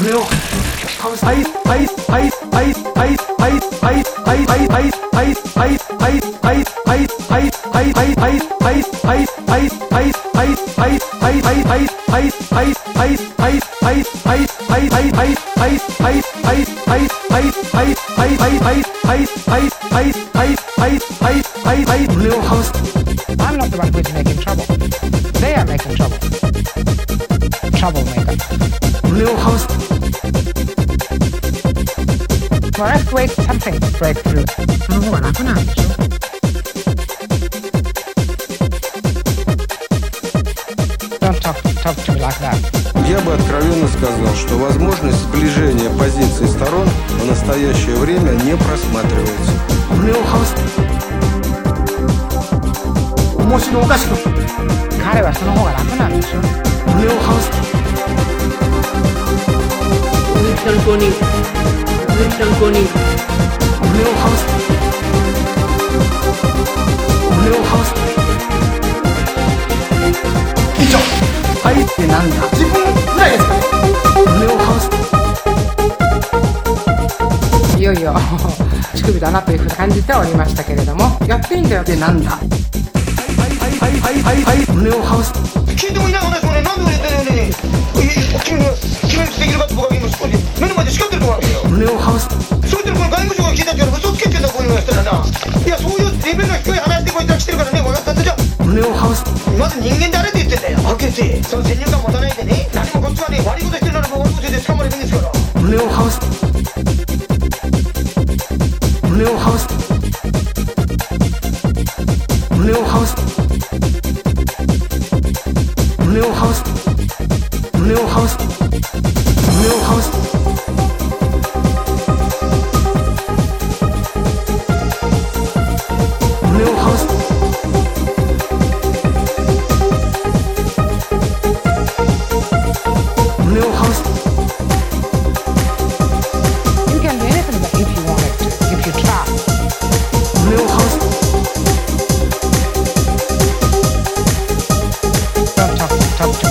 real I'm not the right way to trouble earthquake, something to break through. Buon apponaggio. Я бы откровенно сказал, что возможность сближения позиций сторон в настоящее время не просматривается. Блюховс. が楽なんでしょ Ulit lang ko ni. Ulit lang ko ni. はいってなんだ？自分ぐらいですか？ねいよいよ乳首だなというふうに感じておりましたけれどもやっていいんだよ。ってなんだ？はいはいはいはい胸をハウス。聞いてもいない？まず人間誰って言ってんだよ。はっき。その先入観持たないでね、何もこっちはね、悪いことしてるならば悪いことで捕まればいいんです。から。胸をハウス。胸をハウス。胸をハウス。胸をハウス。胸をハウス。胸をハウス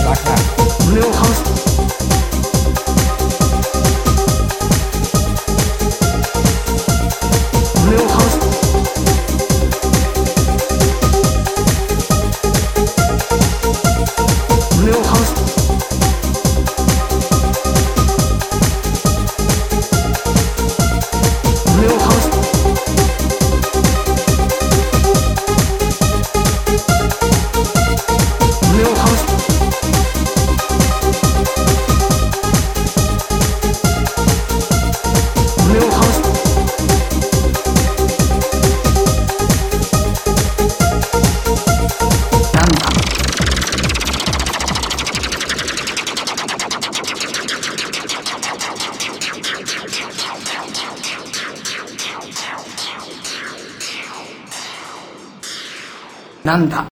Real host. なんだ。